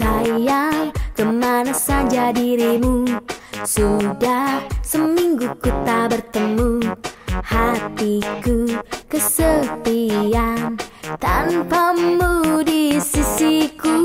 sayang Ke mana saja dirimu. Sudah seminggu ku tak bertemu. Hatiku kesepian Tanpamu di sisiku.